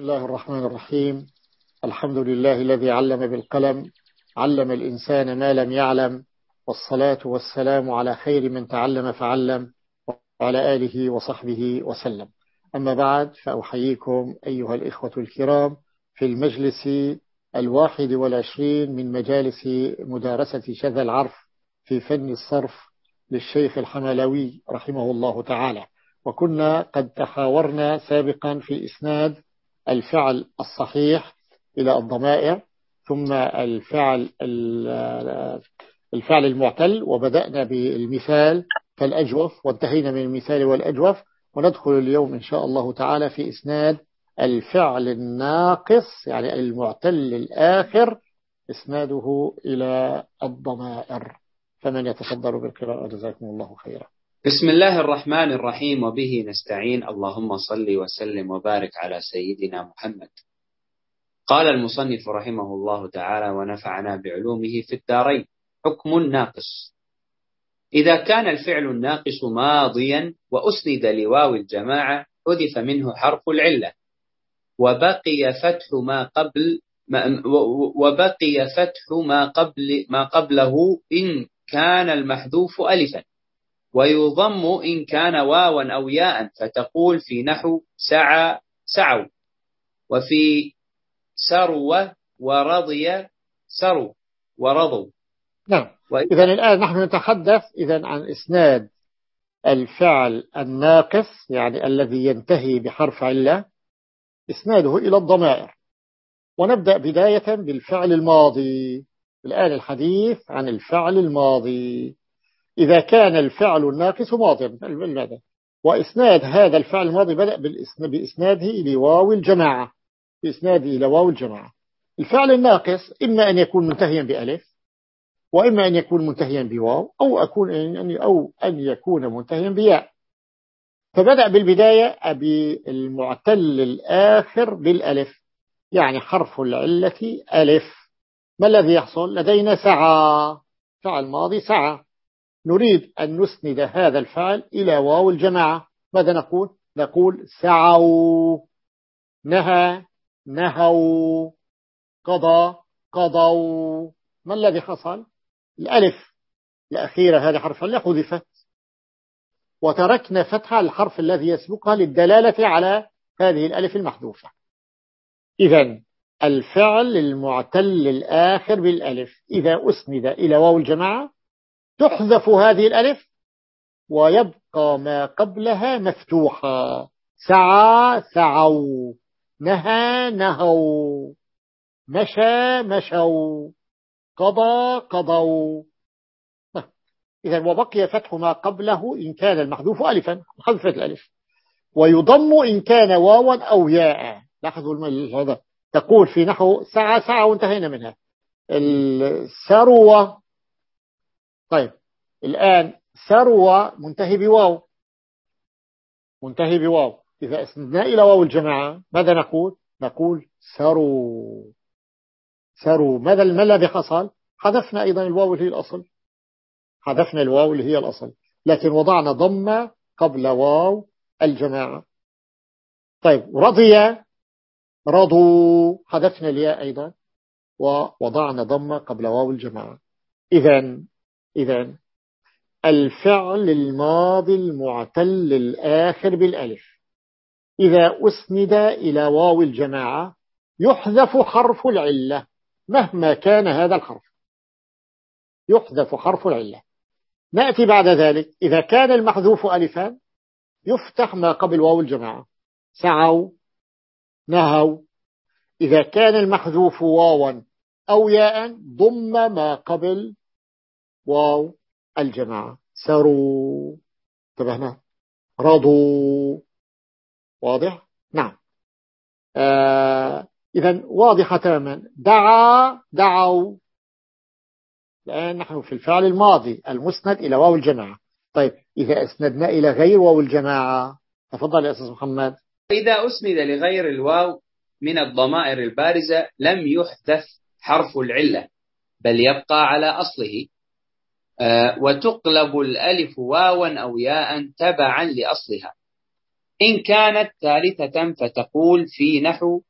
بسم الله الرحمن الرحيم الحمد لله الذي علم بالقلم علم الإنسان ما لم يعلم والصلاة والسلام على خير من تعلم فعلم وعلى آله وصحبه وسلم أما بعد فأحييكم أيها الإخوة الكرام في المجلس الواحد والعشرين من مجالس مدارسة شذا العرف في فن الصرف للشيخ الحملوي رحمه الله تعالى وكنا قد تحاورنا سابقا في إسناد الفعل الصحيح إلى الضمائر ثم الفعل الفعل المعتل وبدأنا بالمثال كالأجوف وانتهينا من المثال والأجوف وندخل اليوم إن شاء الله تعالى في إسناد الفعل الناقص يعني المعتل الآخر إسناده إلى الضمائر. فمن يتصدر بالقراءة جزاكم الله خيرا. بسم الله الرحمن الرحيم وبه نستعين. اللهم صل وسلم وبارك على سيدنا محمد. قال المصنف رحمه الله تعالى ونفعنا بعلومه في الدارين. حكم ناقص. إذا كان الفعل الناقص ماضيا وأسند لواو الجماعة حذف منه حرف العلة. وبقي فتح ما قبل ما وبقي فتح ما قبل ما قبله إن كان المحذوف ألفا. ويضم إن كان واوا أو ياء فتقول في نحو سعى سعوا. وفي سروة ورضي سروا ورضوا. نعم. إذا الآن نحن نتحدث إذا عن إسناد الفعل الناقص يعني الذي ينتهي بحرف علة إسناده إلى الضمائر. ونبدأ بداية بالفعل الماضي. الآن الحديث عن الفعل الماضي. إذا كان الفعل الناقص ماضيا. وإسناد هذا الفعل الماضي بدأ بإسناده لواو الجماعة. بإسناده إلى واو الجماعة. الفعل الناقص إما أن يكون منتهيا بألف وإما أن يكون منتهيا بواو أو, أكون أو أن يكون منتهيا بياء. فبدأ بالبداية بالمعتل الآخر بالألف يعني حرف العلة ألف. ما الذي يحصل؟ لدينا سعى. فعل ماضي سعى. نريد أن نسند هذا الفعل إلى واو الجماعة. ماذا نقول؟ نقول سعوا. نهى. نهوا. قضى. قضوا. ما الذي حصل؟ الألف. الأخيرة هذه حرف الله حذفت. وتركنا فتح الحرف الذي يسبقها للدلالة على هذه الألف المحذوفة. إذا الفعل المعتل الآخر بالألف. إذا أسند إلى واو الجماعة تحذف هذه الألف ويبقى ما قبلها مفتوحا سعى سعوا. نهى نهوا. مشى مشوا. قضى قضوا. إذا وبقي فتح ما قبله إن كان المحذوف ألفا حذفت الألف. ويضم إن كان واوا أو ياء. لاحظوا هذا تقول في نحو ساعة ساعة وانتهينا منها. الثروة طيب. الآن ثروة منتهي بواو. منتهي بواو. إذا أسندنا إلى واو الجماعة ماذا نقول؟ نقول ثروا ثروا ماذا ما الذي حصل؟ حذفنا أيضا الواو اللي هي الأصل. حذفنا الواو اللي هي الأصل. لكن وضعنا ضمة قبل واو الجماعة. طيب. رضي. رضوا حذفنا الياء أيضا. ووضعنا ضمة قبل واو الجماعة. إذا إذا الفعل الماضي المعتل الآخر بالألف. إذا أسند إلى واو الجماعة يحذف حرف العلة مهما كان هذا الحرف. يحذف حرف العلة. نأتي بعد ذلك. إذا كان المحذوف ألفا يفتح ما قبل واو الجماعة. سعوا نهوا. إذا كان المحذوف واوا أو ياء ضم ما قبل واو الجماعة سروا انتبهنا. رضوا واضح؟ نعم. آه إذا واضحة تماما. دعا دعوا. الآن نحن في الفعل الماضي المسند إلى واو الجماعة. طيب إذا أسندنا إلى غير واو الجماعة. تفضل يا أستاذ محمد. إذا أسند لغير الواو من الضمائر البارزة لم يحدث حرف العلة بل يبقى على أصله. وتقلب الألف واوا أو ياء تبعا لأصلها. إن كانت ثالثة فتقول في نحو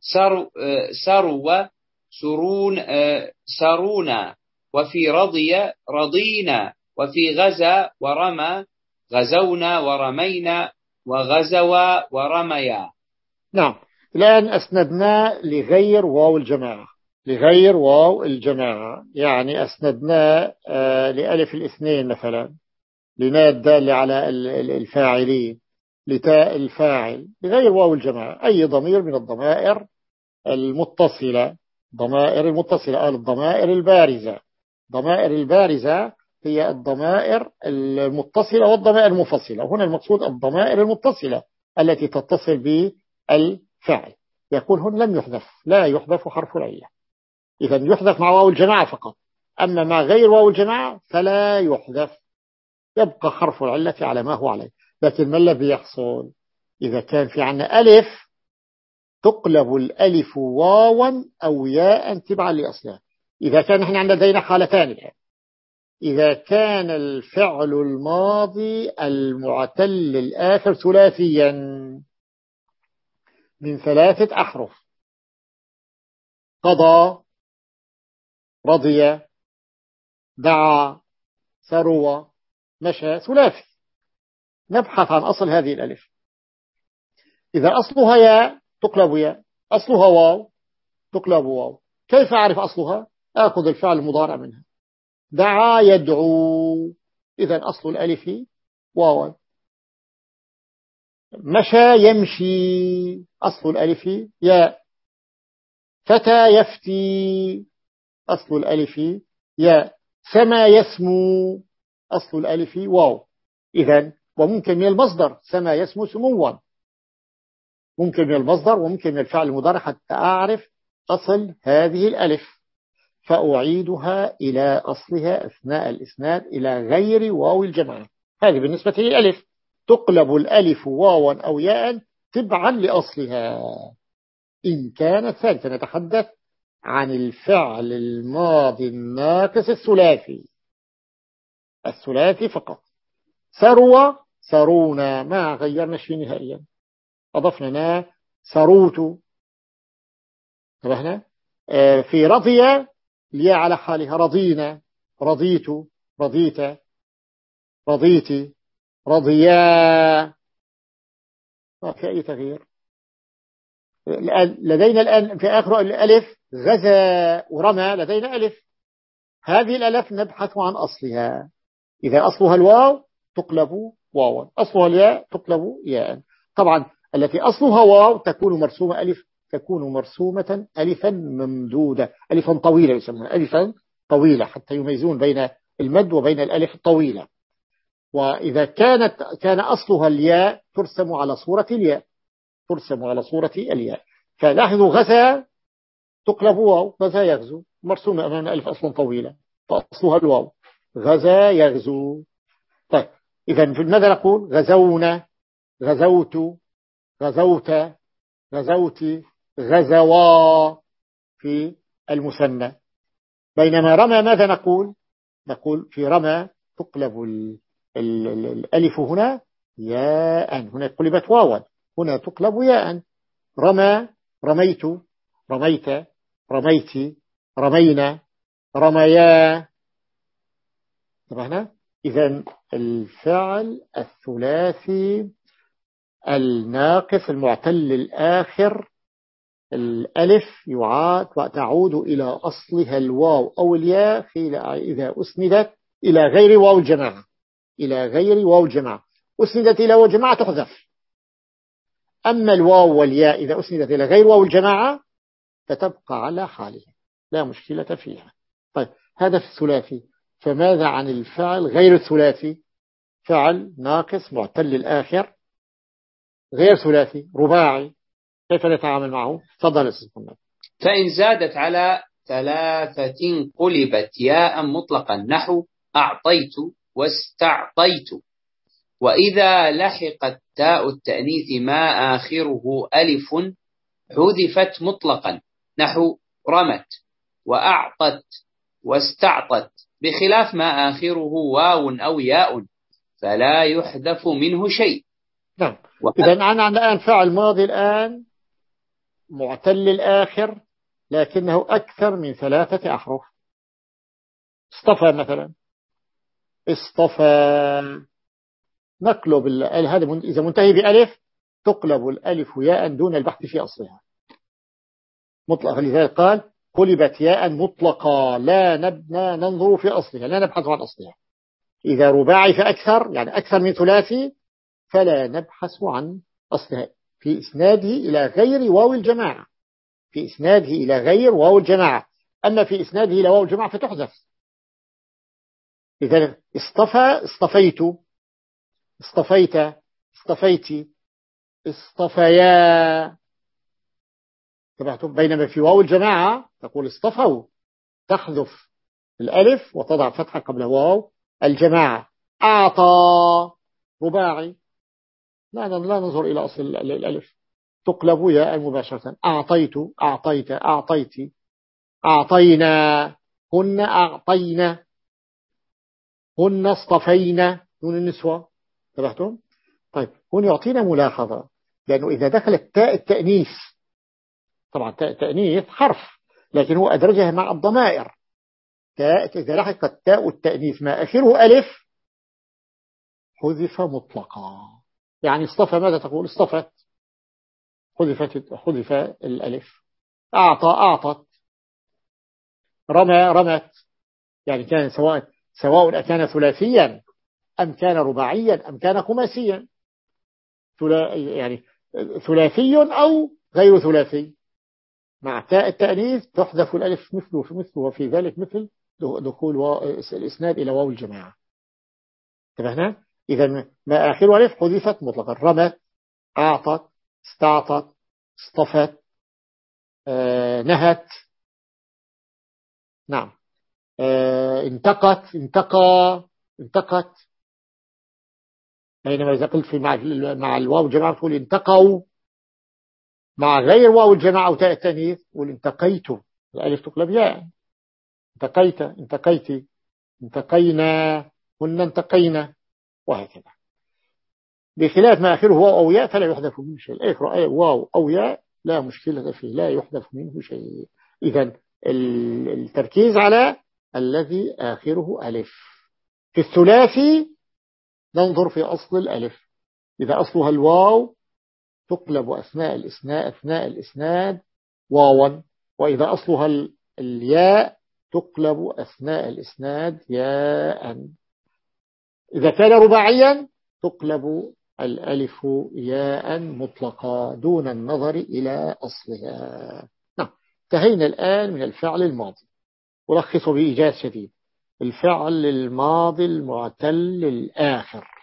سرو سرو سرون سرونا وفي رضي رضينا وفي غزا ورمى غزونا ورمينا وغزوا ورميا. نعم. الآن أسندنا لغير واو الجماعة. لغير واو الجماعة. يعني أسندنا آه، لألف الاثنين مثلا لنا الدالة على الفاعلين لتاء الفاعل لغير واو الجماعة. أي ضمير من الضمائر المتصلة. ضمائر المتصلة الضمائر البارزة. ضمائر البارزة هي الضمائر المتصلة والضمائر المنفصلة هنا المقصود الضمائر المتصلة التي تتصل بالفعل يقول هنا لم يحذف. لا يحذف حرف العلة إذا يحذف مع واو الجماعة فقط. أما مع غير واو الجماعة فلا يحذف. يبقى حرف العلة على ما هو عليه. لكن ما الذي يحصل؟ إذا كان في عنا ألف تقلب الألف واوا أو ياء تبعا لأصلها. إذا كان نحن عندنا لدينا حالتان الآن. إذا كان الفعل الماضي المعتل الآخر ثلاثيا. من ثلاثة أحرف. قضى. رضي دعا ثروة مشى ثلاثي. نبحث عن أصل هذه الألف. إذا أصلها ياء تقلب ياء أصلها واو تقلب واو. كيف أعرف أصلها؟ أخذ الفعل المضارع منها. دعا يدعو. إذا أصل الألف واو. مشى يمشي. أصل الألف ياء. فتى يفتي. أصل الألف ياء سما يسمو أصل الألف واو. إذا وممكن من المصدر سما يسمو سموا. ممكن من المصدر وممكن من الفعل المضارع حتى أعرف أصل هذه الألف. فأعيدها إلى أصلها أثناء الإسناد إلى غير واو الجماعة. هذه بالنسبة للألف. تقلب الألف واوا أو ياء تبعا لأصلها. إن كانت ثالثة نتحدث عن الفعل الماضي الناقص الثلاثي. الثلاثي فقط. ثروة ثرونا ما غيرنا شيء نهائيا. أضفنا نا ثروت. انتبهنا؟ آه، في رضي ليا على حالها رضينا. رضيت رضيت. رضيت رضيا. ما في أي تغيير. لدينا الآن في آخر الألف غزا ورمى لدينا ألف. هذه الألف نبحث عن أصلها. إذا أصلها الواو تقلب واوا. أصلها الياء تقلب ياء. طبعا التي أصلها واو تكون مرسومة ألف تكون مرسومة ألفا ممدودة. ألفا طويلة يسمونها. ألفا طويلة. حتى يميزون بين المد وبين الألف الطويلة. وإذا كانت كان أصلها الياء ترسم على صورة الياء. ترسم على صورة الياء. فلاحظوا غزا تقلب واو غزا يغزو. مرسومة أمام ألف أصلا طويلة. فأصلها الواو. غزا يغزو. طيب إذا ماذا نقول؟ غزونا. غزوت. غزوت. غزوت. غزوا. في المثنى. بينما رمى ماذا نقول؟ نقول في رمى تقلب ال ال ال الألف هنا ياء. هنا قلبت واوا. هنا تقلب ياء. رمى رميت. رميت. رميت رمينا رميا. طبعا إذا الفعل الثلاثي الناقص المعتل الآخر الألف يعاد وتعود إلى أصلها الواو أو الياء إذا أسندت إلى غير واو الجماعة. إلى غير واو الجماعة. أسندت إلى واو الجماعة تحذف. أما الواو والياء إذا أسندت إلى غير واو الجماعة فتبقى على حالها. لا مشكلة فيها. طيب هذا في الثلاثي فماذا عن الفعل غير الثلاثي فعل ناقص معتل الآخر غير ثلاثي رباعي. كيف نتعامل معه؟ تفضل فإن زادت على ثلاثة قلبت ياء مطلقا. نحو أعطيت واستعطيت. وإذا لحقت تاء التأنيث ما آخره ألف حذفت مطلقا. نحو رمت وأعطت واستعطت بخلاف ما آخره واو أو ياء فلا يحذف منه شيء. نعم. إذا أنا الآن فعل ماضي الآن معتل الآخر لكنه أكثر من ثلاثة أحرف. اصطفى مثلا. اصطفى. نقلب هذا إذا منتهي بألف تقلب الألف ياء دون البحث في أصلها. مطلق لذلك قال قلبت ياء مطلقا. لا نبنى ننظر في أصلها لا نبحث عن أصلها. إذا رباعي فأكثر يعني أكثر من ثلاثي فلا نبحث عن أصلها. في إسناده إلى غير واو الجماعة. في إسناده إلى غير واو الجماعة. أما في إسناده إلى واو الجماعة فتحذف. إذا اصطفى اصطفيت. اصطفيت اصطفيتي اصطفيا. بينما في واو الجماعة تقول اصطفوا تحذف الألف وتضع فتحة قبل واو الجماعة. أعطى رباعي. لا لا ننظر إلى أصل الألف. تقلب ياء مباشرة. أعطيت أعطيت أعطيت. أعطينا. هن أعطينا. هن اصطفينا. نون النسوة. انتبهتم طيب هنا يعطينا ملاحظة. لأنه إذا دخلت تاء التأنيث طبعا تاء التأنيث حرف لكن هو أدرجها مع الضمائر. إذا لحقت تاء التأنيث ما آخره ألف. حذف مطلقا. يعني اصطفى ماذا تقول؟ اصطفت. حذفت حذف الألف. أعطى أعطت. رمى رمت. يعني كان سواء سواء أكان ثلاثيا أم كان رباعيا أم كان خماسيا. يعني ثلاثي أو غير ثلاثي. مع تاء التأنيث تحذف الألف مثله في مثله وفي ذلك مثل دخول الإسناد إلى واو الجماعة. تفهنا إذا ما آخر ألف حذفت مطلقا. رمت أعطت استعطت اصطفت آه نهت. نعم. آه انتقت انتقى انتقت. بينما إذا قلت في مع, مع الواو الجماعة تقول انتقوا. مع غير واو الجماعة وتاء التانيث تقول انتقيت. الألف تقلب ياء. انتقيت. انتقيت. انتقينا. هن انتقينا. وهكذا. بخلاف ما آخره واو أو ياء فلا يحذف منه شيء. إقرأ واو أو ياء لا مشكلة فيه. لا يحذف منه شيء. إذا التركيز على الذي آخره ألف. في الثلاثي ننظر في أصل الألف. إذا أصلها الواو تقلب أثناء الإسناد أثناء الإسناد واوا وإذا أصلها الياء تقلب أثناء الإسناد ياء. إذا كان رباعيا تقلب الألف ياء مطلقا دون النظر إلى أصلها. نعم انتهينا الآن من الفعل الماضي. ألخص بإيجاز شديد. الفعل الماضي المعتل الآخر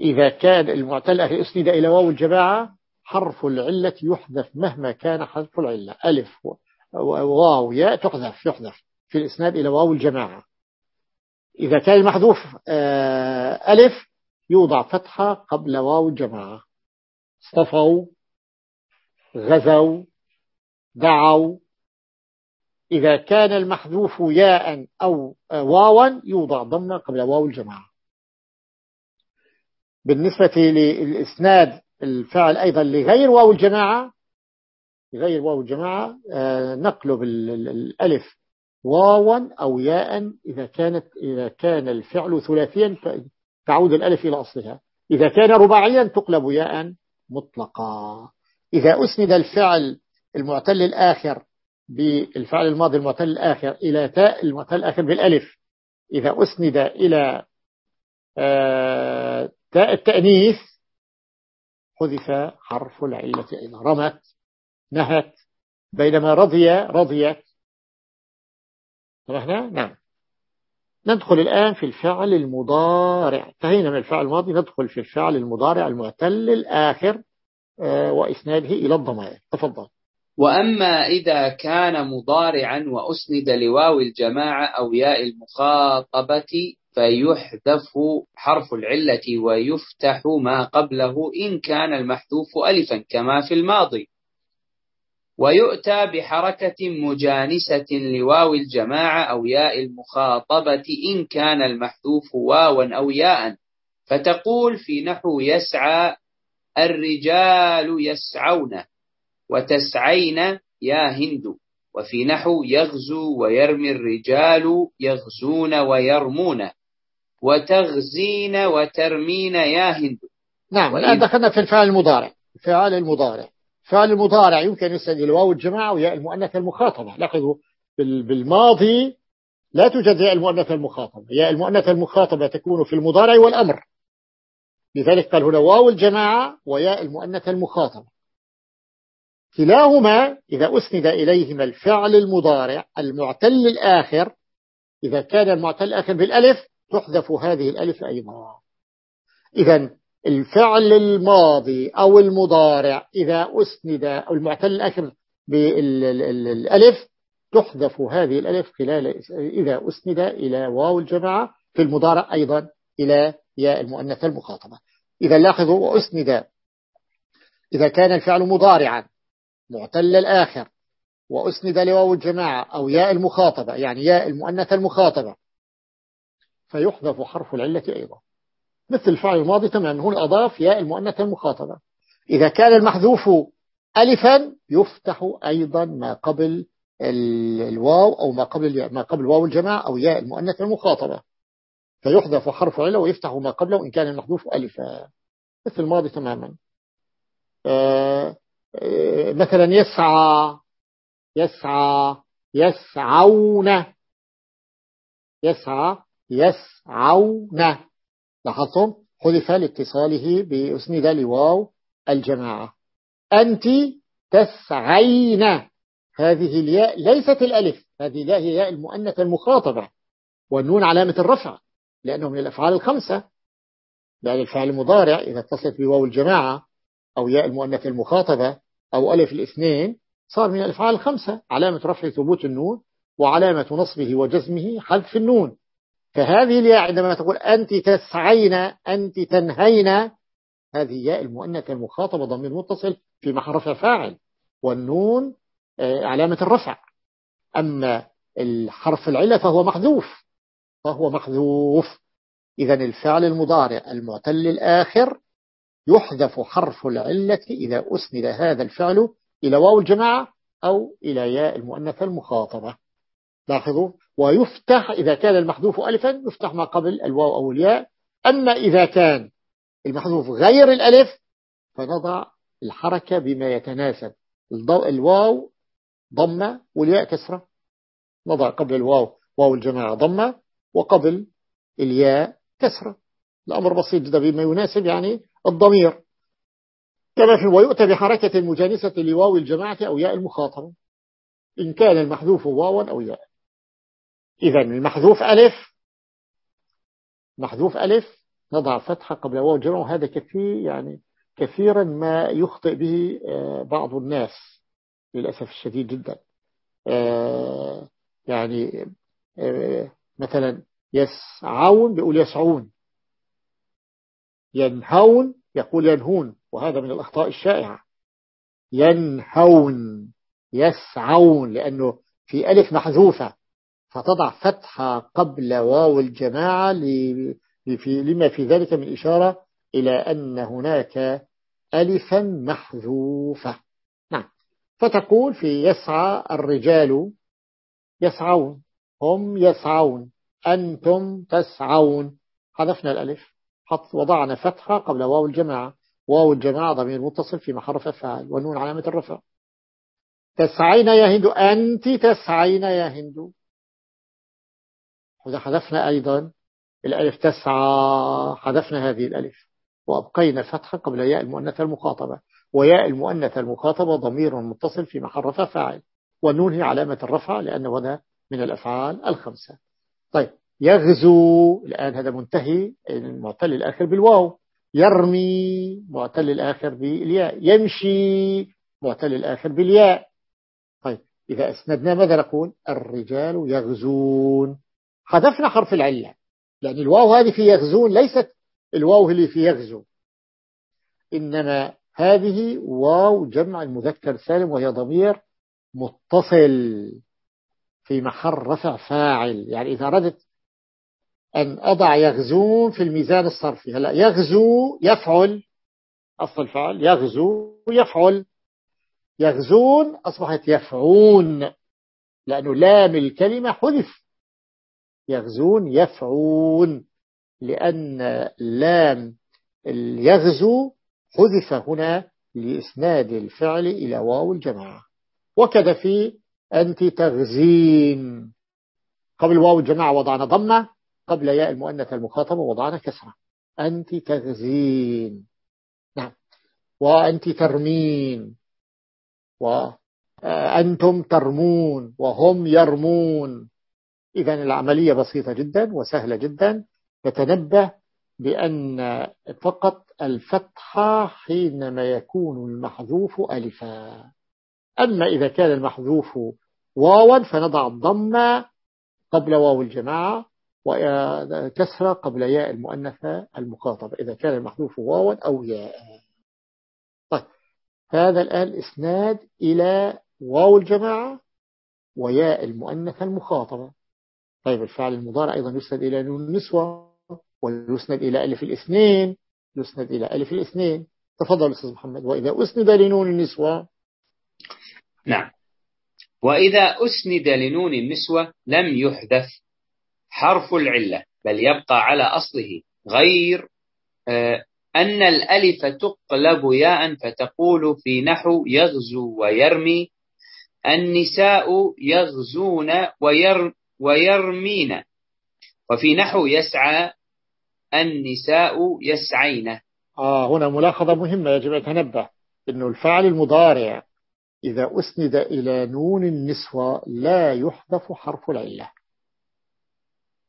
إذا كان المعتل الآخر أسند إلى واو الجماعة حرف العلة يحذف مهما كان حرف العلة. ألف واو ياء تحذف يحذف في الإسناد إلى واو الجماعة. إذا كان المحذوف آه، ألف يوضع فتحة قبل واو الجماعة. اصطفوا غزوا دعوا. إذا كان المحذوف ياء أو واوا يوضع ضمن قبل واو الجماعة. بالنسبة للإسناد الفعل أيضا لغير واو الجماعة غير واو الجماعة آه، نقلب الألف واوا أو ياء إذا كانت إذا كان الفعل ثلاثيا تعود الألف إلى أصلها. إذا كان رباعيا تقلب ياء مطلقا. إذا أسند الفعل المعتل الآخر بالفعل الماضي المعتل الآخر إلى تاء المعتل الآخر بالألف إذا أسند إلى آه، تاء التأنيث حذف حرف العلة أيضا رمت نهت بينما رضي رضيت. رحنا نعم. ندخل الآن في الفعل المضارع. انتهينا من الفعل الماضي ندخل في الفعل المضارع المعتل الآخر آه، وإسناده إلى الضمائر. تفضل. وأما إذا كان مضارعا وأسند لواو الجماعة أو ياء المخاطبة فيحذف حرف العلة ويفتح ما قبله إن كان المحذوف ألفا كما في الماضي. ويؤتى بحركة مجانسة لواو الجماعة أو ياء المخاطبة إن كان المحذوف واوا أو ياء. فتقول في نحو يسعى الرجال يسعون وتسعين يا هند. وفي نحو يغزو ويرمي الرجال يغزون ويرمون. وتغزين وترمين يا هند. نعم الآن دخلنا في الفعل المضارع. الفعل المضارع. الفعل المضارع يمكن يسند الواو الجماعة وياء المؤنث المخاطبة. لاحظوا بالماضي لا توجد ياء المؤنث المخاطبة. ياء المؤنث المخاطبة تكون في المضارع والأمر. لذلك قال هنا واو الجماعة وياء المؤنث المخاطبة. كلاهما إذا أسند إليهما الفعل المضارع المعتل الآخر إذا كان المعتل الآخر بالألف تحذف هذه الألف أيضا. إذا الفعل الماضي أو المضارع إذا أسند أو المعتل الآخر بالألف تحذف هذه الألف خلال إذا أسند إلى واو الجماعة في المضارع أيضا إلى ياء المؤنث المخاطبة. إذا لاحظوا وأسند إذا كان الفعل مضارعا معتل الآخر وأسند لواو الجماعة أو ياء المخاطبة يعني ياء المؤنث المخاطبة فيحذف حرف العلة أيضا. مثل الفعل الماضي تماما هنا أضاف ياء المؤنث المخاطبة. إذا كان المحذوف ألفا يفتح أيضا ما قبل الواو أو ما قبل ما قبل واو الجماعة أو ياء المؤنث المخاطبة. فيحذف حرف علة ويفتح ما قبله إن كان المحذوف ألفا. مثل الماضي تماما. آه، آه، مثلا يسعى يسعى يسعون. يسعى يسعون. لاحظتم؟ حذف لاتصاله بأسند لواو الجماعة. أنت تسعين. هذه الياء ليست الألف هذه الياء هي ياء المؤنث المخاطبة والنون علامة الرفع لأنه من الأفعال الخمسة. يعني الفعل المضارع إذا اتصلت بواو الجماعة أو ياء المؤنث المخاطبة أو ألف الاثنين صار من الأفعال الخمسة علامة رفع ثبوت النون وعلامة نصبه وجزمه حذف النون. فهذه الياء عندما تقول أنت تسعين أنت تنهين هذه ياء المؤنث المخاطبة ضمير متصل في محرف فاعل. والنون آه، علامة الرفع. أما الحرف العلة فهو محذوف فهو محذوف إذا الفعل المضارع المعتل الآخر يحذف حرف العلة إذا أسند هذا الفعل إلى واو الجماعة أو إلى ياء المؤنث المخاطبة. لاحظوا؟ ويفتح إذا كان المحذوف ألفا يفتح ما قبل الواو أو الياء. أما إذا كان المحذوف غير الألف فنضع الحركة بما يتناسب. الواو ضمة والياء كسرة. نضع قبل الواو واو الجماعة ضمة وقبل الياء كسرة. الأمر بسيط جدا بما يناسب يعني الضمير. كما في ويؤتى بحركة المجانسة لواو الجماعة أو ياء المخاطبة إن كان المحذوف واوا أو ياء. إذا المحذوف ألف. محذوف ألف. نضع فتحة قبل واو الجماعة وهذا كثير يعني كثيرا ما يخطئ به آه، بعض الناس للأسف الشديد جدا. آه، يعني آه، مثلا يسعون بيقول يسعون. ينهون يقول ينهون وهذا من الأخطاء الشائعة. ينهون يسعون لأنه في ألف محذوفة. فتضع فتحة قبل واو الجماعة لما في ذلك من إشارة إلى أن هناك ألفا محذوفة. نعم. فتقول في يسعى الرجال يسعون. هم يسعون. أنتم تسعون. حذفنا الألف. حط وضعنا فتحة قبل واو الجماعة. واو الجماعة ضمير متصل في محرف أفعال ونون علامة الرفع. تسعين يا هند أنت تسعين يا هند وإذا حذفنا أيضا الألف تسعى حذفنا هذه الألف. وأبقينا فتحة قبل ياء المؤنث المخاطبة. وياء المؤنث المخاطبة ضمير متصل في محرف فاعل. والنون هي علامة الرفع لأنه هذا من الأفعال الخمسة. طيب يغزو. الآن هذا منتهي. المعتل الآخر بالواو. يرمي. معتل الآخر بالياء. يمشي. معتل الآخر بالياء. طيب إذا أسندنا ماذا نقول؟ الرجال يغزون. حذفنا حرف العلة. لأن الواو هذه في يغزون ليست الواو اللي في يغزو. إنما هذه واو جمع المذكر سالم وهي ضمير متصل في محل رفع فاعل. يعني إذا أردت أن أضع يغزون في الميزان الصرفي. هلا يغزو يفعل أصل الفعل يغزو يفعل. يغزون أصبحت يفعون لأنه لام الكلمة حذف. يغزون يفعون لأن لام اليغزو حذف هنا لإسناد الفعل إلى واو الجماعة. وكذا في أنت تغزين. قبل واو الجماعة وضعنا ضمة قبل ياء المؤنث المخاطبة وضعنا كسرة. أنت تغزين. نعم. وأنت ترمين. وأنتم ترمون. وهم يرمون. إذا العملية بسيطة جدا وسهلة جدا. نتنبه بأن فقط الفتحة حينما يكون المحذوف ألفا. أما إذا كان المحذوف واوا فنضع الضمة قبل واو الجماعة وكسرة قبل ياء المؤنثة المخاطبة إذا كان المحذوف واوا أو ياء. طيب هذا الآن إسناد إلى واو الجماعة وياء المؤنثة المخاطبة. طيب الفعل المضارع أيضا يسند إلى نون النسوة ويسند إلى ألف الاثنين يسند إلى ألف الاثنين. تفضل أستاذ محمد. وإذا أسند لنون النسوة؟ نعم. وإذا أسند لنون النسوة لم يحدث حرف العلة بل يبقى على أصله غير آه، أن الألف تقلب ياء فتقول في نحو يغزو ويرمي النساء يغزون ويرمين. وفي نحو يسعى النساء يسعين. آه هنا ملاحظة مهمة يجب أن تنبه أنه الفعل المضارع إذا أسند إلى نون النسوة لا يحذف حرف العلة.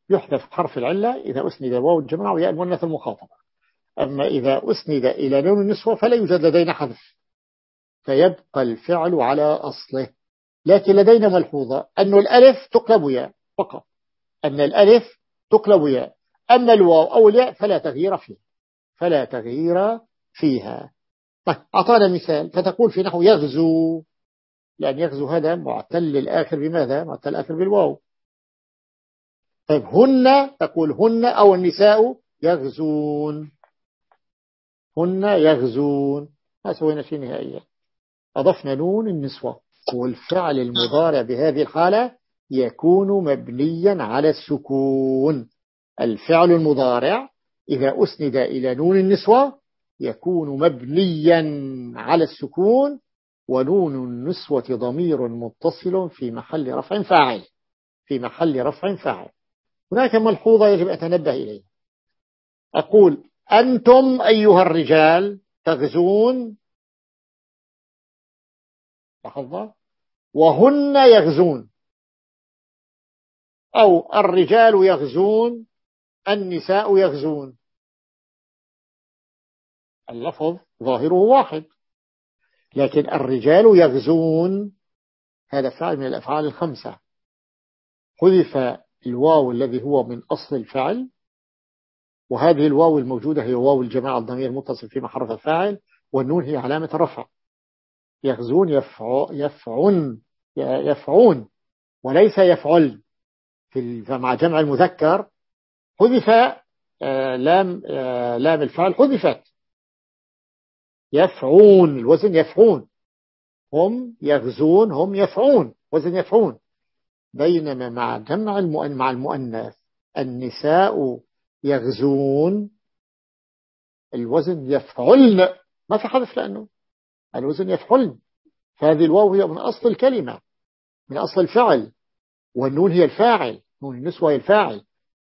يحذف حرف العلة إذا أسند واو الجماعة وياء المؤنث المخاطبة. أما إذا أسند إلى نون النسوة فلا يوجد لدينا حذف. فيبقى الفعل على أصله. لكن لدينا ملحوظة أن الألف تقلب ياء فقط. أن الألف تقلب ياء. أما الواو أو الياء فلا تغيير فيها. فلا تغيير فيها. طيب أعطانا مثال. فتقول في نحو يغزو. لأن يغزو هذا معتل الآخر بماذا؟ معتل الآخر بالواو. طيب هن تقول هن أو النساء يغزون. هن يغزون. ما سوينا شيء نهائيا؟ أضفنا نون النسوة. والفعل المضارع بهذه الحالة يكون مبنيا على السكون. الفعل المضارع إذا أسند إلى نون النسوة يكون مبنيا على السكون ونون النسوة ضمير متصل في محل رفع فاعل في محل رفع فاعل. هناك ملحوظة يجب أن تنبه إليها. أقول أنتم أيها الرجال تغزون؟ لحظة وهن يغزون. أو الرجال يغزون النساء يغزون. اللفظ ظاهره واحد. لكن الرجال يغزون هذا فعل من الأفعال الخمسة. حذف الواو الذي هو من أصل الفعل وهذه الواو الموجودة هي واو الجماعة الضمير المتصل في محرف الفاعل والنون هي علامة الرفع يغزون يفع يفعون يفعون وليس يفعل. في مع جمع المذكر حذف آه، لام آه، لام الفعل حذفت. يفعون الوزن يفعون. هم يغزون هم يفعون. وزن يفعون. بينما مع جمع المؤن مع المؤنث النساء يغزون الوزن يفعلن. ما في حذف لأنه الوزن يفعلن. فهذه الواو هي من أصل الكلمة من أصل الفعل. والنون هي الفاعل. نون النسوة الفاعل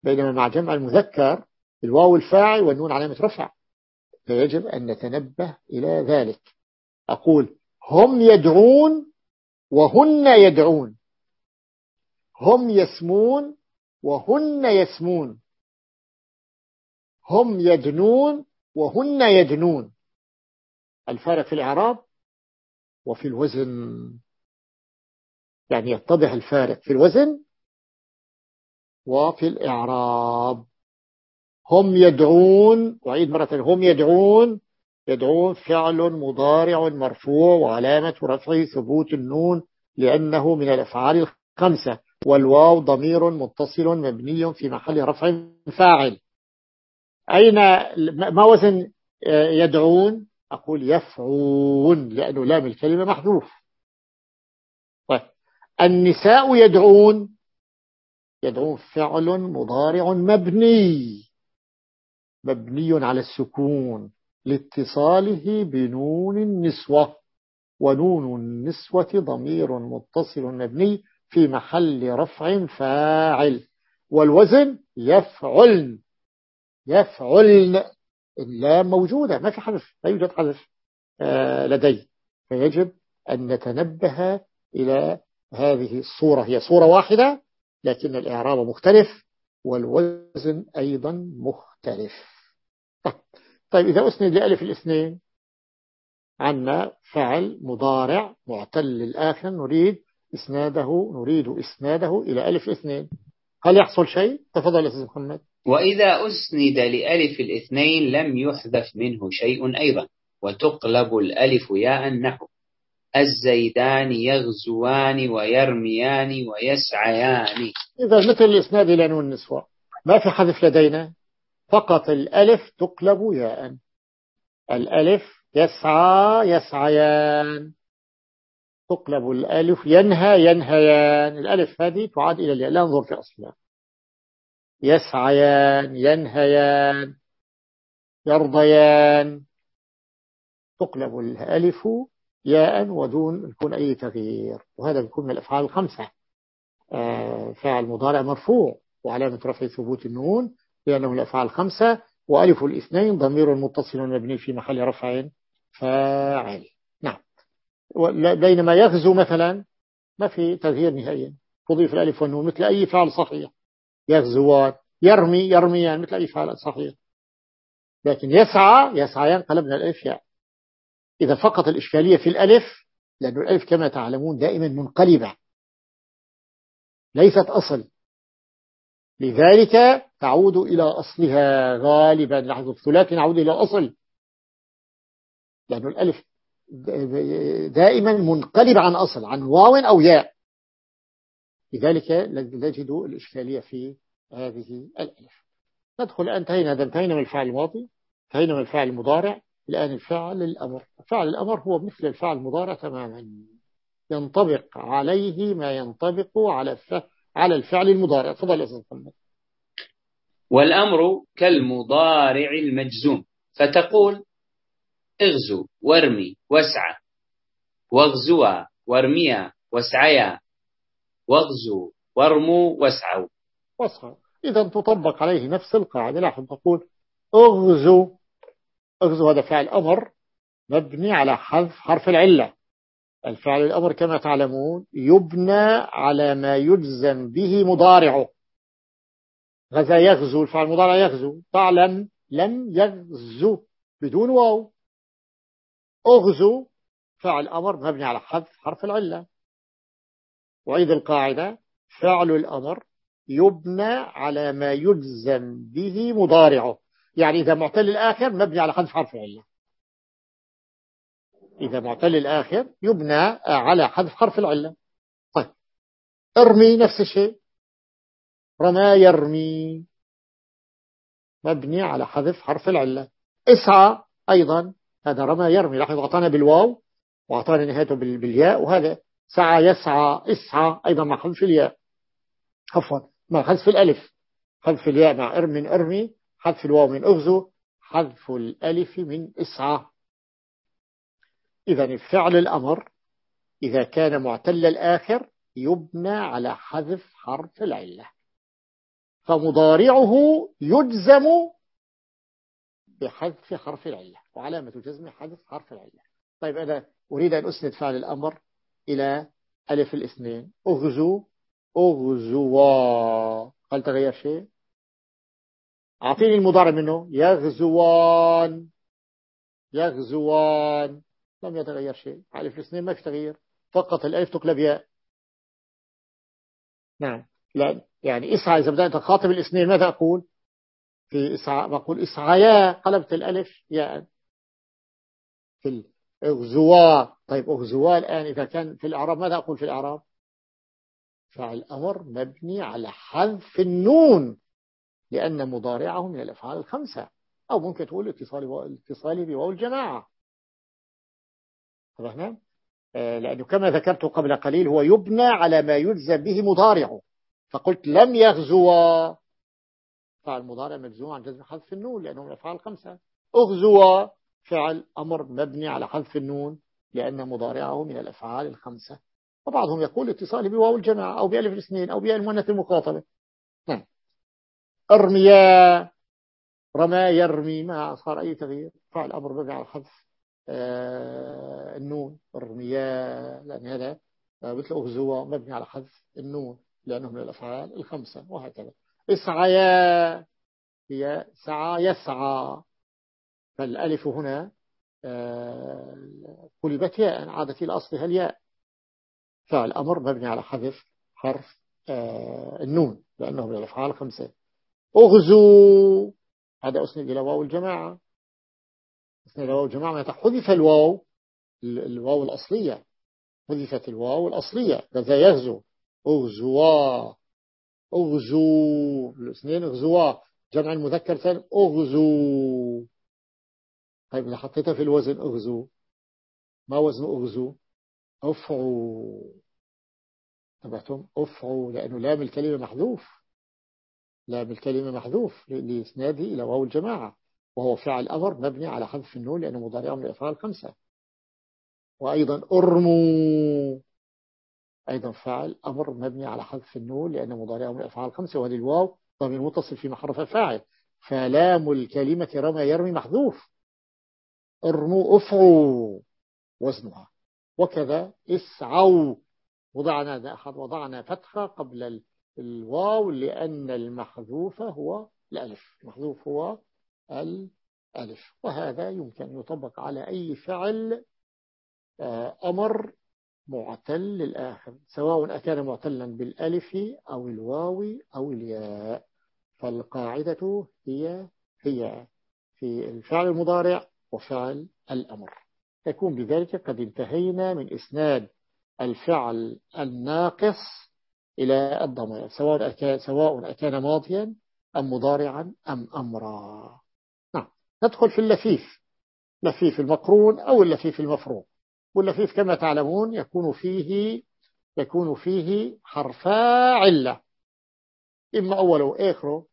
بينما مع جمع المذكر الواو الفاعل والنون علامة رفع فيجب أن نتنبه إلى ذلك. أقول هم يدعون وهن يدعون. هم يسمون وهن يسمون. هم يدنون وهن يدنون. الفارق في الإعراب وفي الوزن. يعني يتضح الفارق في الوزن وفي الإعراب. هم يدعون وعيد مرة هم يدعون يدعون فعل مضارع مرفوع وعلامة رفعه ثبوت النون لأنه من الأفعال الخمسة والواو ضمير متصل مبني في محل رفع فاعل. أين ما وزن يدعون؟ أقول يفعون لأنه لام الكلمة محذوف. طيب. النساء يدعون يدعون فعل مضارع مبني مبني على السكون لاتصاله بنون النسوة ونون النسوة ضمير متصل مبني في محل رفع فاعل والوزن يفعلن يفعلن اللام موجودة ما في حذف لا يوجد حذف آه، لدي. فيجب أن نتنبه إلى هذه الصورة. هي صورة واحدة لكن الإعراب مختلف والوزن أيضا مختلف. طيب, طيب إذا أسند لألف الاثنين عنا فعل مضارع معتل الآخر نريد إسناده نريد إسناده إلى ألف الاثنين. هل يحصل شيء؟ تفضل أستاذ محمد. وإذا أسند لألف الاثنين لم يحذف منه شيء أيضا وتقلب الألف ياء نحو. الزيدان يغزوان ويرميان ويسعيان. إذا مثل الإسناد إلى نون النسوة. ما في حذف لدينا؟ فقط الألف تقلب ياء. الألف يسعى يسعيان. تقلب الألف ينهى ينهيان. الألف هذه تعاد إلى الياء. لا ننظر في أصلها. يسعيان ينهيان يرضيان. تقلب الألف ياء ودون يكون أي تغيير وهذا بيكون من الأفعال الخمسة. آه، فعل مضارع مرفوع وعلامة رفع ثبوت النون لأنه من الأفعال الخمسة وألف الاثنين ضمير متصل مبني في محل رفع فاعل. نعم. بينما يغزو مثلا ما في تغيير نهائيا. تضيف الألف والنون مثل أي فعل صحيح. يغزوان يرمي يرميان مثل أي فعل صحيح. لكن يسعى يسعيان قلبنا الألف إذا فقط الإشكالية في الألف لأن الألف كما تعلمون دائما منقلبة. ليست أصل. لذلك تعود إلى أصلها غالبا. لاحظوا الثلاثي نعود إلى أصل. لأن الألف دائما منقلب عن أصل عن واو أو ياء. لذلك نجد الإشكالية في هذه الألف. ندخل انتهينا انتهينا من الفعل الماضي انتهينا من الفعل المضارع. الآن الفعل الأمر فعل الأمر هو مثل الفعل المضارع تماما. ينطبق عليه ما ينطبق على على الفعل المضارع. تفضل يا أستاذ محمد. والأمر كالمضارع المجزوم. فتقول اغزو وارمي واسعى. واغزوا وارميا واسعيا واغزوا وارموا واسعوا. واسعوا. إذا تطبق عليه نفس القاعدة. لاحظ تقول اغزو اغزو هذا فعل أمر مبني على حذف حرف العلة. الفعل الأمر كما تعلمون يبنى على ما يجزم به مضارعه. غزا يغزو الفعل المضارع يغزو. تعلم لم يغزو بدون واو. أغزو فعل أمر مبني على حذف حرف العلة. وعيد القاعدة فعل الأمر يبنى على ما يجزم به مضارعه. يعني إذا معتل الآخر مبني على حذف حرف العلة إذا معتل الآخر يبنى على حذف حرف العلة. طيب. ارمي نفس الشيء. رمى يرمي. مبني على حذف حرف العلة. اسعى أيضا. هذا رمى يرمي. لاحظ أعطانا بالواو وأعطانا نهايته بالياء وهذا. سعى يسعى اسعى أيضا مع حذف الياء. عفوا. مع حذف الألف. حذف الياء مع ارم ارمي. حذف الواو من أغزو حذف الألف من إسعى. إذا الفعل الأمر إذا كان معتل الآخر يبنى على حذف حرف العلة. فمضارعه يجزم بحذف حرف العلة وعلامة جزم حذف حرف العلة. طيب أنا أريد أن أسند فعل الأمر إلى ألف الاثنين. أغزو أغزوا. هل تغير شيء؟ أعطيني المضارع منه. يغزوان. يغزوان. لم يتغير شيء. ألف الاثنين ما في تغيير. فقط الألف تقلب ياء. نعم. لا يعني إسعى إذا بدأت أخاطب الاثنين ماذا أقول؟ في إسعى بقول إسعيا قلبت الألف ياء. في اغزوا طيب اغزوا الآن إذا كان في الإعراب ماذا أقول في الإعراب؟ فعل أمر مبني على حذف النون. لأن مضارعه من الأفعال الخمسة. أو ممكن تقول اتصالي اتصالي بواو الجماعة. فهمنا آه، لأنه كما ذكرت قبل قليل هو يبنى على ما يلزم به مضارعه. فقلت لم يغزوا. فعل مضارع مجزوم عن جزم حذف النون لأنه من الأفعال الخمسة. أغزوا. فعل أمر مبني على حذف النون لأن مضارعه من الأفعال الخمسة. وبعضهم يقول اتصال بواو الجماعة أو بألف الاثنين أو بألف المؤنث المخاطبة. نعم. ارميا رمى يرمي ما صار أي تغيير. فعل أمر مبني على حذف آه النون. ارميا لأن هذا مثل أغزوا مبني على حذف النون لأنه من الأفعال الخمسة وهكذا. اسعيا هي سعى يسعى. فالألف هنا آه، قلبت ياء عادت إلى أصلها الياء. فالأمر مبني على حذف حرف آه، النون لأنه من الأفعال الخمسة. أغزو. هذا أسند إلى واو الجماعة. أسند إلى واو الجماعة. متى حذف الواو الواو الأصلية. حذفت الواو الأصلية. لذا يغزو. أغزوا. أغزو. الاثنين أغزوا. جمع المذكر ثاني. أغزو. طيب إذا حطيتها في الوزن أغزو. ما وزن أغزو؟ أفعو. تبعتم أفعو لأنه لام الكلمة محذوف. لام الكلمة محذوف لإسناده إلى واو الجماعة وهو فعل أمر مبني على حذف النون لأنه مضارع من الأفعال الخمسة. وأيضا أرمو أيضا فعل أمر مبني على حذف النون لأنه مضارع من الأفعال الخمسة وهذه الواو ضمير متصل في محرف الفاعل. فلام الكلمة رمى يرمي محذوف. ارموا أفعوا وزنها. وكذا اسعوا وضعنا وضعنا فتحة قبل الواو لأن المحذوف هو الألف. المحذوف هو الألف. وهذا يمكن يطبق على أي فعل آه، أمر معتل للآخر سواء أكان معتلا بالألف أو الواو أو الياء. فالقاعدة هي هي في الفعل المضارع وفعل الأمر. يكون بذلك قد انتهينا من إسناد الفعل الناقص إلى الضمير سواء أكان, سواء أكان ماضيا أم مضارعا أم أمرا. نعم. ندخل في اللفيف. لفيف المقرون أو اللفيف المفروض. واللفيف كما تعلمون يكون فيه يكون فيه حرفا علة. إما أوله وآخره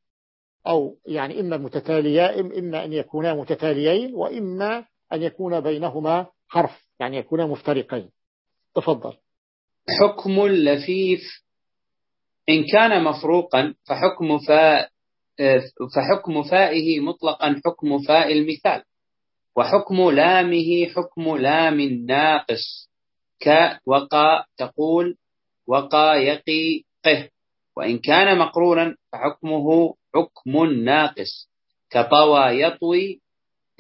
أو يعني إما متتاليا إما أن يكونا متتاليين وإما أن يكون بينهما حرف يعني يكونا مفترقين. تفضل. حكم اللفيف إن كان مفروقا فحكم فاء فحكم فائه مطلقا حكم فاء المثال. وحكم لامه حكم لام ناقص. كوقى تقول وقى يقي قه. وإن كان مقرونا فحكمه حكم ناقص. كطوى يطوي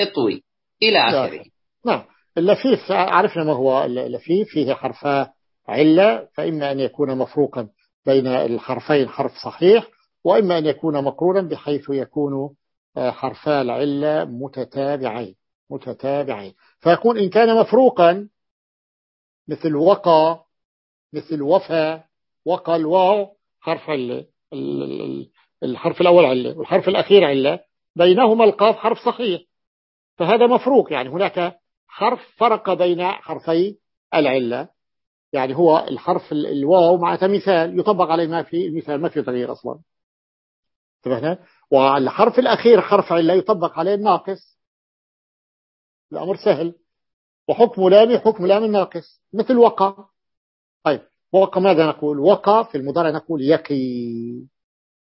اطوي. إلى آخره. نعم. اللفيف عرفنا ما هو اللفيف. فيه حرفا علة فإما أن يكون مفروقا بين الحرفين حرف صحيح وإما أن يكون مقرونا بحيث يكون آه، حرفا العلة متتابعين متتابعين. فيكون إن كان مفروقا مثل وقى مثل وفى وقى الواو حرف علة الحرف الأول علة والحرف الأخير علة بينهما القاف حرف صحيح. فهذا مفروق يعني هناك حرف فرق بين حرفي العلة. يعني هو الحرف الواو مع مثال يطبق عليه ما في المثال ما في تغيير أصلا. انتبهنا؟ والحرف الأخير حرف علة يطبق عليه الناقص الأمر سهل. وحكم لامي حكم لام الناقص مثل وقع. طيب وقع ماذا نقول؟ وقع في المضارع نقول يقي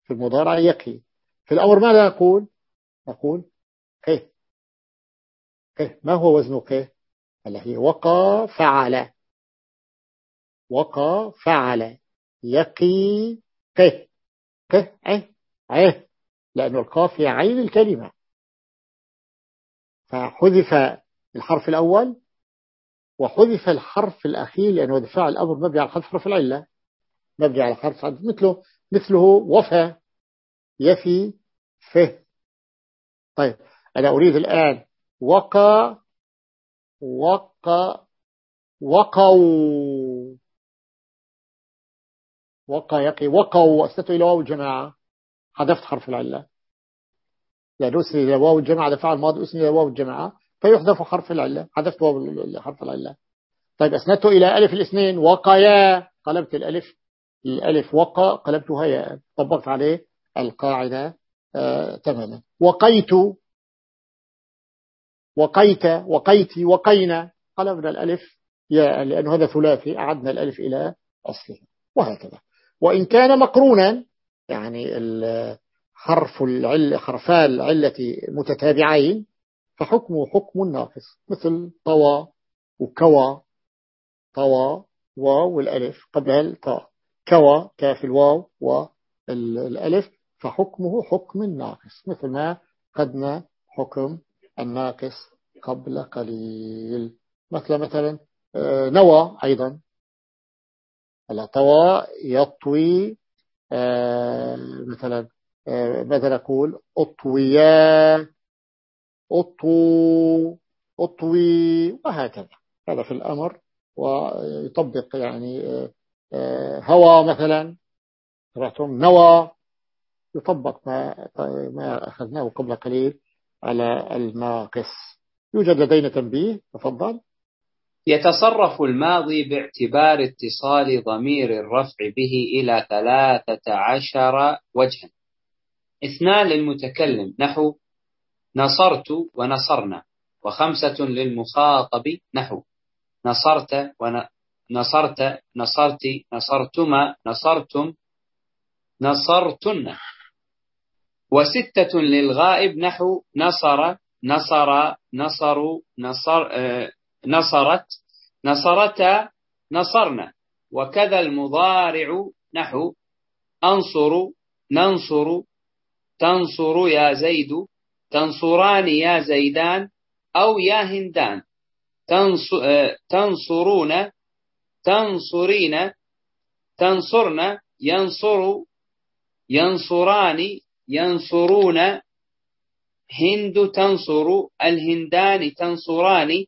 في المضارع يقي في الأمر ماذا نقول؟ نقول قه قه ما هو وزن قه هي وقى فعل. وقى فعل. يقي قه قه آه آه لأنه القاف هي عين الكلمة. فحذف الحرف الأول وحذف الحرف الأخير لأنه دفاع الأمر مبني على حرف العلة مبني على حرف مثله. مثله وفى يفي فه. طيب. أنا أريد الآن وقى وقى وقوا وقى يقي وقوا وأسنته إلى واو الجماعة. حذفت حرف العلة. يعني أسني إلى واو الجماعة دفع الماضي أسني إلى واو الجماعة فيحذف حرف العلة. حذفت واو حرف العلة. طيب أسندته إلى ألف الاثنين وقيا قلبت الألف الألف وقى قلبتها ياء. طبقت عليه القاعدة آه تماما. وقيت وقيت وقيت وقينا. قلبنا الألف ياء لأنه هذا ثلاثي أعدنا الألف إلى أصله. وهكذا. وإن كان مقرونا يعني حرف العلة حرفا العلة متتابعين فحكمه حكم ناقص مثل طوى وكوى طوى واو والألف قبلها الطاء كوى كاف الواو والألف فحكمه حكم ناقص مثل ما قدنا حكم الناقص قبل قليل. مثل مثلا آه، نوى أيضا طوى يطوي آه، مثلا آه، ماذا نقول؟ أطويا أطو أطوي وهكذا. هذا في الأمر ويطبق يعني هوى مثلا نوى يطبق ما ما أخذناه قبل قليل على الناقص يوجد لدينا تنبيه تفضل. يتصرف الماضي باعتبار اتصال ضمير الرفع به إلى ثلاثة عشر وجها. اثنان للمتكلم نحو نصرت ونصرنا وخمسة للمخاطب نحو نصرت ونصرت نصرت نصرتما نصرتم نصرتن. وستة للغائب نحو نصر نصر نصروا نصر آه، نصرت نصرتا نصرنا. وكذا المضارع نحو أنصر ننصر تنصر يا زيد تنصران يا زيدان أو يا هندان. آه، تنصرون تنصرين تنصرن ينصر ينصران ينصرون. هند تنصر الهندان تنصران.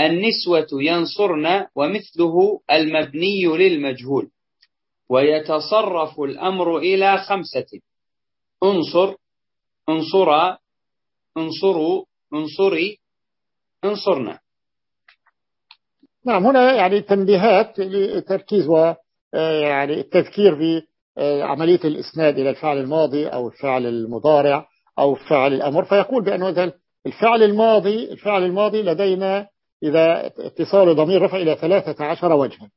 النسوة ينصرن ومثله المبني للمجهول ويتصرف الأمر إلى خمسة. انصر انصرا انصروا انصري انصرنا نعم هنا يعني تنبيهات لتركيز و يعني التذكير في عملية الإسناد إلى الفعل الماضي أو الفعل المضارع أو فعل الأمر فيقول بأن هذا الفعل الماضي الفعل الماضي لدينا إذا اتصال ضمير رفع إلى ثلاثة عشر وجها.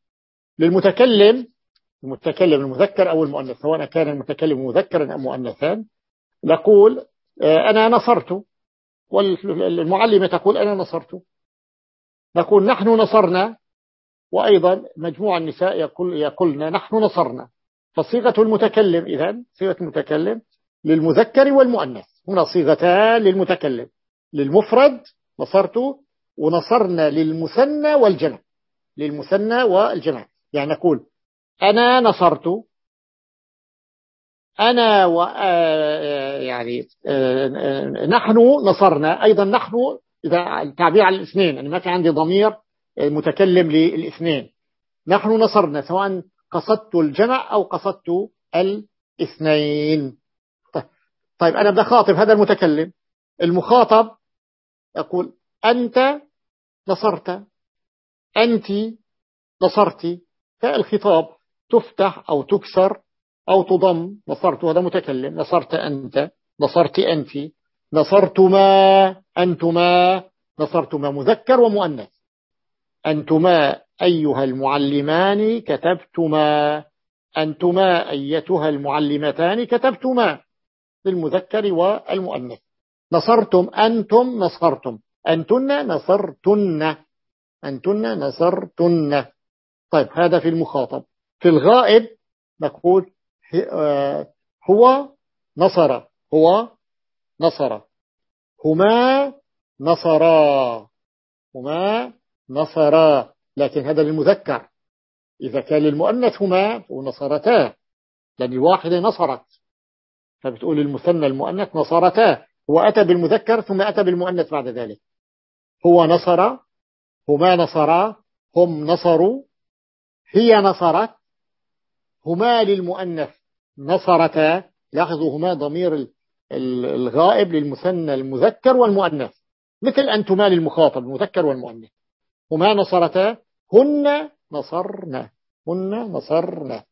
للمتكلم المتكلم المذكر أو المؤنث سواء كان المتكلم مذكرا أو مؤنثا نقول آه، أنا نصرت. والمعلمة تقول أنا نصرت. نقول نحن نصرنا. وأيضا مجموع النساء يقول يقولن نحن نصرنا. فصيغة المتكلم إذن صيغة المتكلم للمذكر والمؤنث. هنا صيغتان للمتكلم. للمفرد نصرت. ونصرنا للمثنى والجمع للمثنى والجمع يعني نقول أنا نصرت أنا و يعني نحن نصرنا. أيضا نحن إذا التعبير على الاثنين أنا ما في عندي ضمير متكلم للاثنين. نحن نصرنا سواء قصدت الجمع أو قصدت الاثنين. طيب, طيب أنا بدي خاطب هذا المتكلم. المخاطب يقول أنت نصرت أنت نصرت فالخطاب تفتح أو تكسر أو تضم نصرت هذا متكلم نصرت أنت نصرت أنت نصرتما أنتما نصرتما مذكر ومؤنث. أنتما أيها المعلمان كتبتما أنتما أيتها المعلمتان كتبتما للمذكر والمؤنث. نصرتم أنتم نصرتم. أنتن نصرتن. أنتن نصرتن. طيب هذا في المخاطب. في الغائب نقول آه، هو نصر. هو نصر. هما نصرا. هما نصرا. لكن هذا للمذكر. إذا كان للمؤنث هما ونصرتا لأن الواحدة نصرت. فبتقول المثنى المؤنث نصرتا. هو أتى بالمذكر ثم أتى بالمؤنث بعد ذلك. هو نصر هما نصرا هم نصروا هي نصرت هما للمؤنث نصرتا لاحظوا هما ضمير الغائب للمثنى المذكر والمؤنث مثل أنتما للمخاطب المذكر والمؤنث. هما نصرتا هن نصرنا هن نصرنا.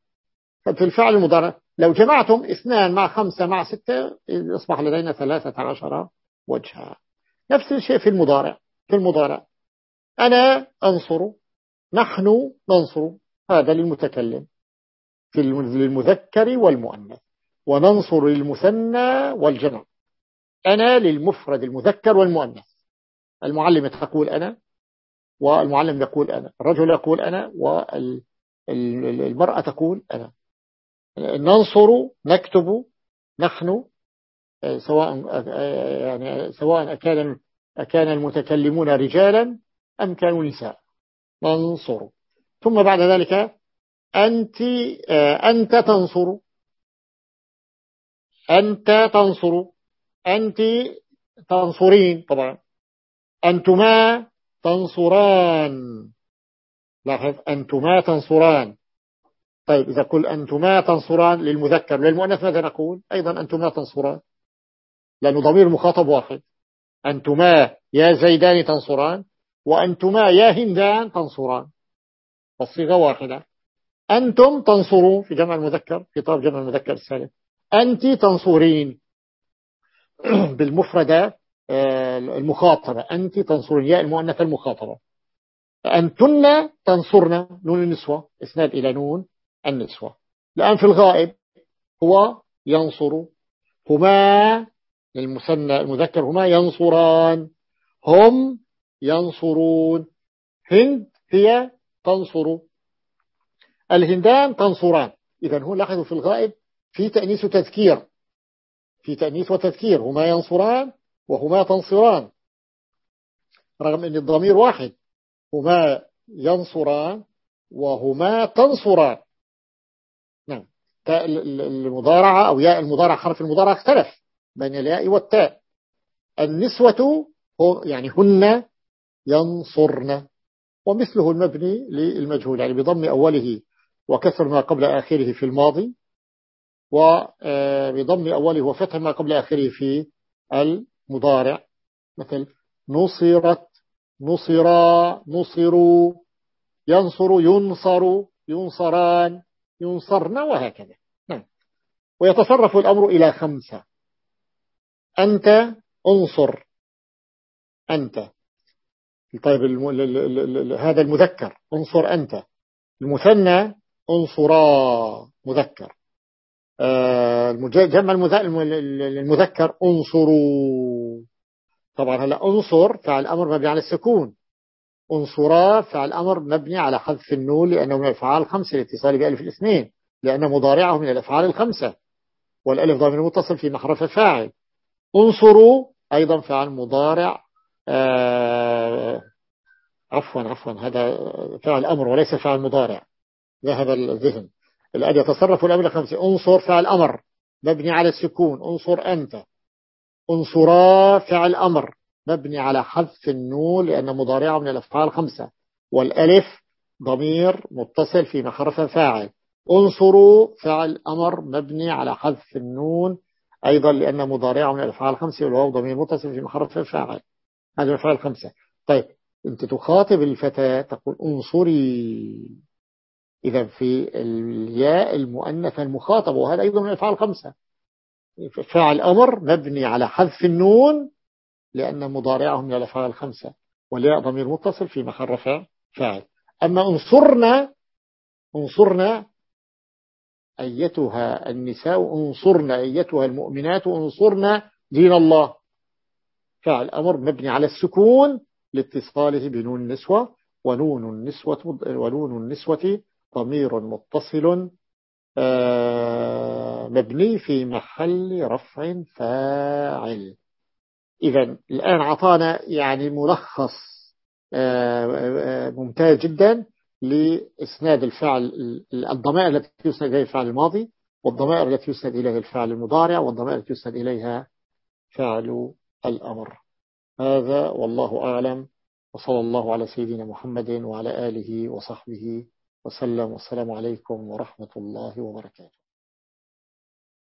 في الفعل المضارع لو جمعتم اثنان مع خمسة مع ستة يصبح لدينا ثلاثة عشر وجها. نفس الشيء في المضارع. في المضارع أنا أنصر نحن ننصر هذا للمتكلم في المذكر والمؤنث وننصر للمثنى والجمع. أنا للمفرد المذكر والمؤنث. المعلم تقول أنا والمعلم يقول أنا الرجل يقول أنا والمرأة تقول أنا. ننصر نكتب نحن سواء يعني سواء أكان أكان المتكلمون رجالا أم كانوا نساء؟ ننصر. ثم بعد ذلك أنت أنت تنصر. أنت تنصر. أنت تنصرين طبعا. أنتما تنصران. لاحظ أنتما تنصران. طيب إذا قل أنتما تنصران للمذكر للمؤنث ماذا نقول؟ أيضا أنتما تنصران. لأنه ضمير مخاطب واحد. أنتما يا زيدان تنصران وأنتما يا هندان تنصران. الصيغة واحدة. أنتم تنصرون في جمع المذكر خطاب جمع المذكر السالم. أنت تنصرين. بالمفردة آه، المخاطبة. أنت تنصرين يا المؤنث المخاطبة. أنتن تنصرن. نون النسوة. إسناد إلى نون النسوة. الآن في الغائب هو ينصر. هما للمثنى المذكر هما ينصران. هم ينصرون. هند هي تنصر. الهندان تنصران. إذا هو لاحظوا في الغائب في تأنيس وتذكير. في تأنيس وتذكير. هما ينصران وهما تنصران. رغم أن الضمير واحد. هما ينصران وهما تنصران. نعم. المضارعة أو ياء المضارعة حرف المضارعة اختلف. بين الياء والتاء. النسوة يعني هن ينصرن ومثله المبني للمجهول يعني بضم أوله وكسر ما قبل آخره في الماضي وبضم أوله وفتح ما قبل آخره في المضارع. مثل نصرت نصرا نصروا ينصر ينصر ينصران ينصرن وهكذا. نعم. ويتصرف الأمر إلى خمسة. أنت انصر. أنت. طيب هذا المذكر. انصر أنت. المثنى انصرا. مذكر. آه، جمع المذكر انصروا. طبعا هلا انصر فعل أمر مبني على السكون. انصرا فعل أمر مبني على حذف النون لأنه من الأفعال الخمسة الاتصال بألف الاثنين لأن مضارعه من الأفعال الخمسة والألف ضامن متصل في محرف فاعل. انصروا أيضا فعل مضارع آه عفوا عفوا هذا فعل أمر وليس فعل مضارع. ذهب الذهن. الآن يتصرف الأمر الخمسة انصر فعل أمر مبني على السكون. انصر أنت. انصرا فعل أمر مبني على حذف النون لأن مضارعه من الأفعال الخمسة والألف ضمير متصل في محرف فاعل. انصروا فعل أمر مبني على حذف النون أيضا لأن مضارعة من الأفعال الخمسة والواو ضمير متصل في محرف فاعل هذه الأفعال الخمسة. طيب أنت تخاطب الفتاة تقول انصري. إذا في الياء المؤنثة المخاطبة وهذا أيضا من الأفعال الخمسة. فعل أمر مبني على حذف النون لأن مضارعة من الأفعال الخمسة والياء ضمير متصل في محل رفع فاعل. أما انصرنا انصرنا أيتها النساء انصرنا أيتها المؤمنات انصرنا دين الله. فعل أمر مبني على السكون لاتصاله بنون النسوة ونون النسوة, ونون النسوة ضمير متصل آه، مبني في محل رفع فاعل. إذا الآن عطانا يعني ملخص آه، آه، ممتاز جدا. لإسناد الفعل الضمائر التي يسند إليها الفعل الماضي والضمائر التي يسند إليها الفعل المضارع والضمائر التي يسند إليها فعل الأمر. هذا والله أعلم وصلى الله على سيدنا محمد وعلى آله وصحبه وسلم. والسلام عليكم ورحمة الله وبركاته.